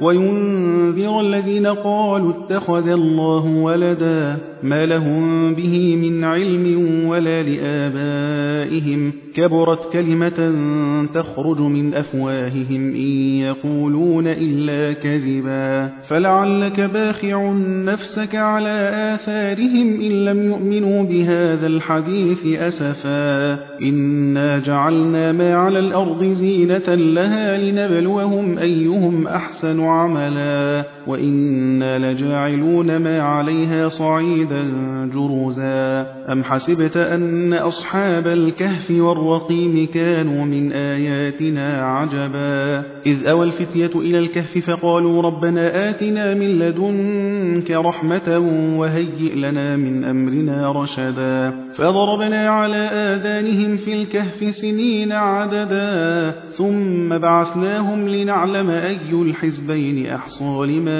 وينذر الذين قالوا اتخذ الله ولدا ما لهم به من علم ولا لآبائهم. كبرت كلمة تخرج من أفواههم إن يقولون إلا كذبا. فلعلك باخع نفسك على آثارهم إن لم يؤمنوا بهذا الحديث أسفا. إنا جعلنا ما على الأرض زينة لها لنبلوهم أيهم أحسن عملا وإنا لجاعلون ما عليها صعيدا جرزا أم حسبت أن أصحاب الكهف والرقيم كانوا من آياتنا عجبا إذ أوى الفتية إلى الكهف فقالوا ربنا آتنا من لدنك رحمة وهيئ لنا من أمرنا رشدا فضربنا على آذانهم في الكهف سنين عددا ثم بعثناهم لنعلم أي الحزبين أحصى لما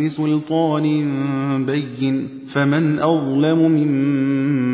بسلطان بين فمن أظلم ممن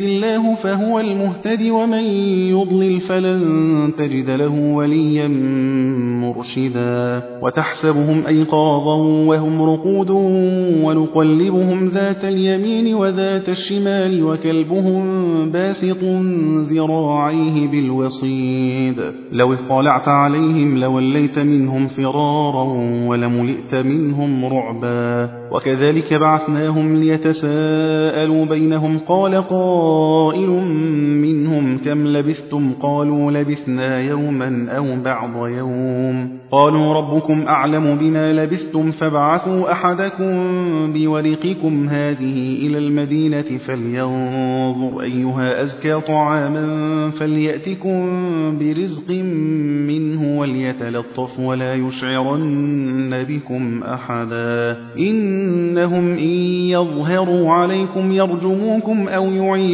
الله فهو المهتد ومن يضلل فلن تجد له وليا مرشدا وتحسبهم أيقاظا وهم رقود ونقلبهم ذات اليمين وذات الشمال وكلبهم باسط ذراعيه بالوصيد لو اطلعت عليهم لوليت منهم فرارا ولملئت منهم رعبا وكذلك بعثناهم ليتساءلوا بينهم قال قائل منهم كم لبثتم قالوا لبثنا يوما أو بعض يوم قالوا ربكم أعلم بما لبثتم فابعثوا أحدكم بورقكم هذه إلى المدينة فلينظر أيها أزكى طعاما فليأتكم برزق منه وليتلطف ولا يشعرن بكم أحدا إنهم إن يظهروا عليكم يرجموكم أو يعيدوكم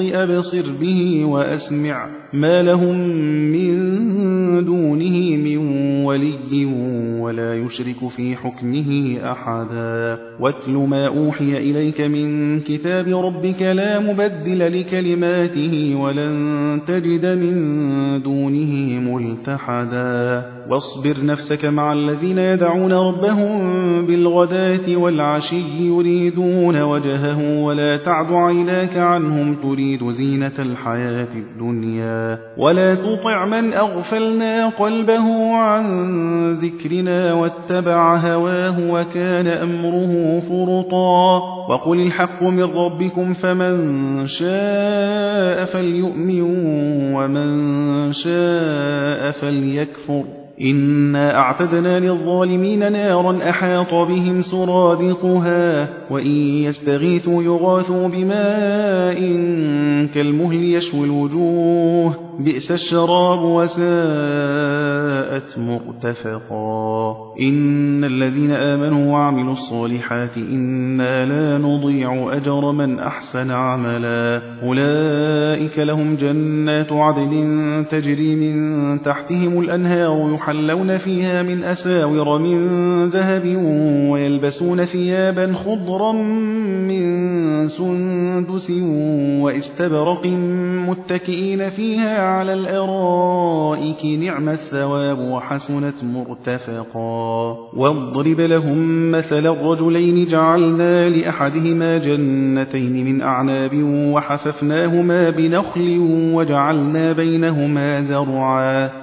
أبصر به وأسمع ما لهم من دونه من ولي ولا يشرك في حكمه أحدا. واتل ما أوحي إليك من كتاب ربك لا مبدل لكلماته ولن تجد من دونه ملتحدا. واصبر نفسك مع الذين يدعون ربهم بالغداة والعشي يريدون وجهه ولا تعد عيناك عنهم تريد زينة الحياة الدنيا. ولا تطع من أغفلنا قلبه عن ذكرنا واتبع هواه وكان أمره فرطا وقل الحق من ربكم فمن شاء فليؤمن ومن شاء فليكفر إنا أعتدنا للظالمين نارا أحاط بهم سرادقها وإن يستغيثوا يغاثوا بماء كالمهل يشوي الوجوه بئس الشراب وساءت مرتفقا إن الذين آمنوا وعملوا الصالحات إنا لا نضيع أجر من أحسن عملا أولئك لهم جنات عدن تجري من تحتهم الأنهار يحلون فيها من أساور من ذهب ويلبسون ثيابا خضرا من سندس واستبرق متكئين فيها على الأرائك نعم الثواب وحسنت مرتفقا. واضرب لهم مثل الرجلين جعلنا لأحدهما جنتين من أعناب وحففناهما بنخل وجعلنا بينهما زرعا.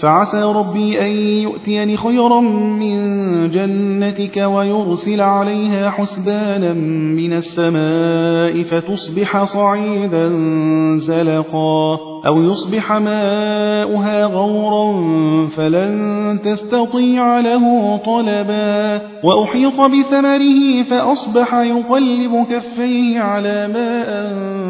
فعسى ربي أن يؤتيني خيرا من جنتك ويرسل عليها حسبانا من السماء فتصبح صعيدا زلقا أو يصبح ماؤها غورا فلن تستطيع له طلبا وأحيط بثمره فأصبح يقلب كفيه على ما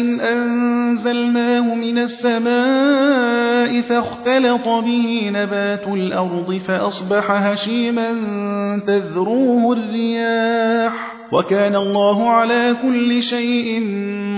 إن أنزلناه من السماء فاختلط به نبات الأرض فأصبح هشيما تذروه الرياح وكان الله على كل شيء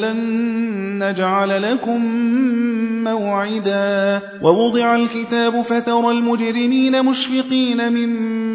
لن نجعل لكم موعدا. ووضع الكتاب فترى المجرمين مشفقين مما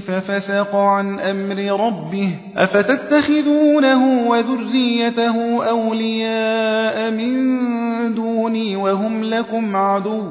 ففسق عن أمر ربه أفتتخذونه وذريته أولياء من دوني وهم لكم عدو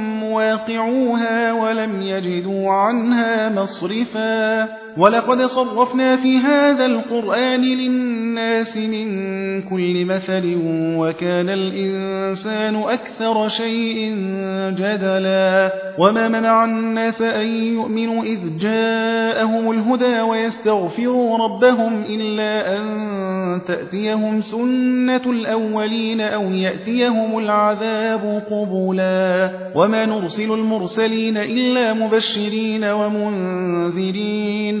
مواقعوها ولم يجدوا عنها مصرفا ولقد صرفنا في هذا القرآن للناس من كل مثل وكان الإنسان أكثر شيء جدلا وما منع الناس أن يؤمنوا إذ جاءهم الهدى ويستغفروا ربهم إلا أن تأتيهم سنة الأولين أو يأتيهم العذاب قبلا وما نرسل المرسلين إلا مبشرين ومنذرين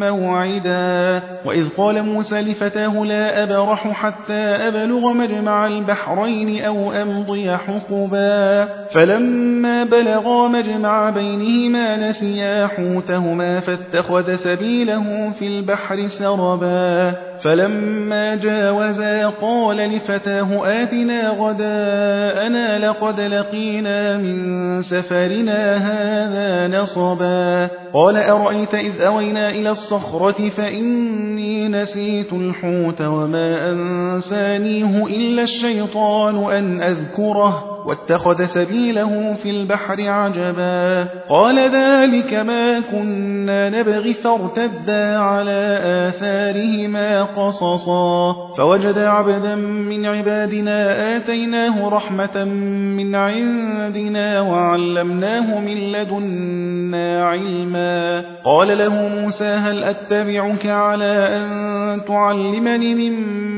موعدا. وإذ قال موسى لفتاه لا أبرح حتى أبلغ مجمع البحرين أو أمضي حقبا. فلما بلغا مجمع بينهما نسيا حوتهما فاتخذ سبيله في البحر سربا. فلما جاوزا قال لفتاه آتنا غداءنا لقد لقينا من سفرنا هذا نصبا. قال أرأيت إذ أوينا إلى الصخرة فإني نسيت الحوت وما أنسانيه إلا الشيطان أن أذكره واتخذ سبيله في البحر عجبا. قال ذلك ما كنا نبغي فارتدا على آثارهما قصصا. فوجد عبدا من عبادنا آتيناه رحمة من عندنا وعلمناه من لدنا علما. قال له موسى هل أتبعك على أن تعلمني مما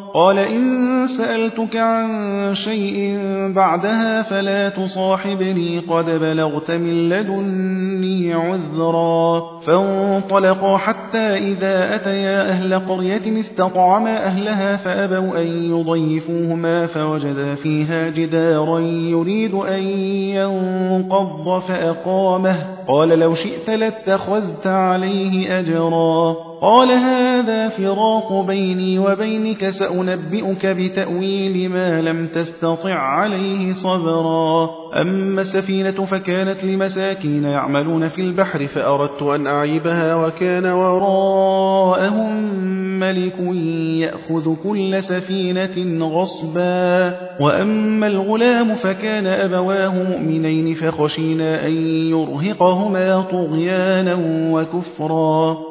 قال إن سألتك عن شيء بعدها فلا تصاحبني قد بلغت من لدني عذرا. فانطلقا حتى إذا أتيا أهل قرية استطعما أهلها فأبوا أن يضيفوهما فوجدا فيها جدارا يريد أن ينقض فأقامه. قال لو شئت لاتخذت عليه أجرا. قال هذا فراق بيني وبينك سأنبئك بتأويل ما لم تستطع عليه صبرا. أما السفينة فكانت لمساكين يعملون في البحر فأردت أن أعيبها وكان وراءهم ملك يأخذ كل سفينة غصبا. وأما الغلام فكان أبواه مؤمنين فخشينا أن يرهقهما طغيانا وكفرا.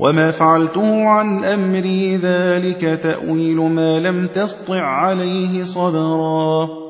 وما فعلته عن أمري ذلك تأويل ما لم تسطع عليه صبرا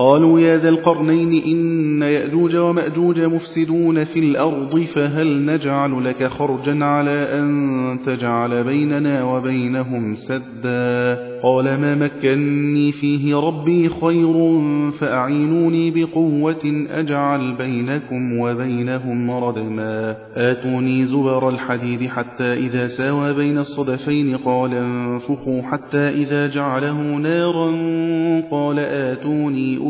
قالوا يا ذا القرنين إن يأجوج ومأجوج مفسدون في الأرض فهل نجعل لك خرجا على أن تجعل بيننا وبينهم سدا؟ قال ما مكني فيه ربي خير فأعينوني بقوة أجعل بينكم وبينهم ردما. آتوني زبر الحديد حتى إذا ساوى بين الصدفين قال انفخوا حتى إذا جعله نارا قال آتوني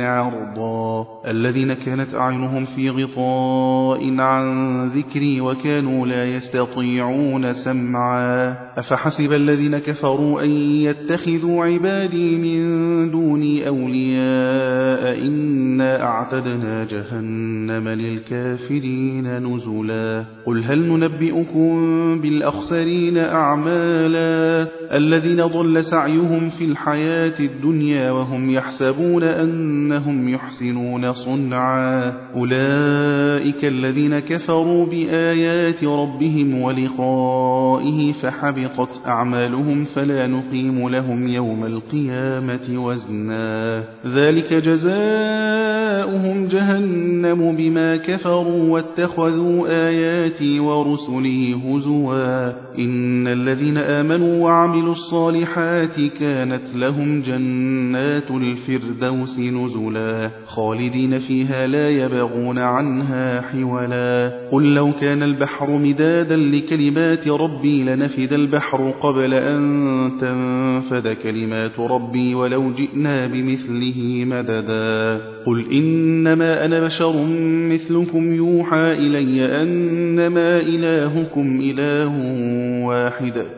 عرضا الذين كانت أعينهم في غطاء عن ذكري وكانوا لا يستطيعون سمعا أفحسب الذين كفروا أن يتخذوا عبادي من دوني أولياء إنا أعتدنا جهنم للكافرين نزلا قل هل ننبئكم بالأخسرين أعمالا الذين ضل سعيهم في الحياة الدنيا وهم يحسبون أنهم يحسنون صنعا أولئك الذين كفروا بآيات ربهم ولقائه فحبطت أعمالهم فلا نقيم لهم يوم القيامة وزنا ذلك جزاؤهم جهنم بما كفروا واتخذوا آياتي ورسلي هزوا إن الذين آمنوا وعملوا الصالحات كانت لهم جنات الفردوس نزلا خالدين فيها لا يبغون عنها حولا قل لو كان البحر مدادا لكلمات ربي لنفد البحر قبل أن تنفذ كلمات ربي ولو جئنا بمثله مددا قل إنما أنا بشر مثلكم يوحى إلي أنما إلهكم إله واحد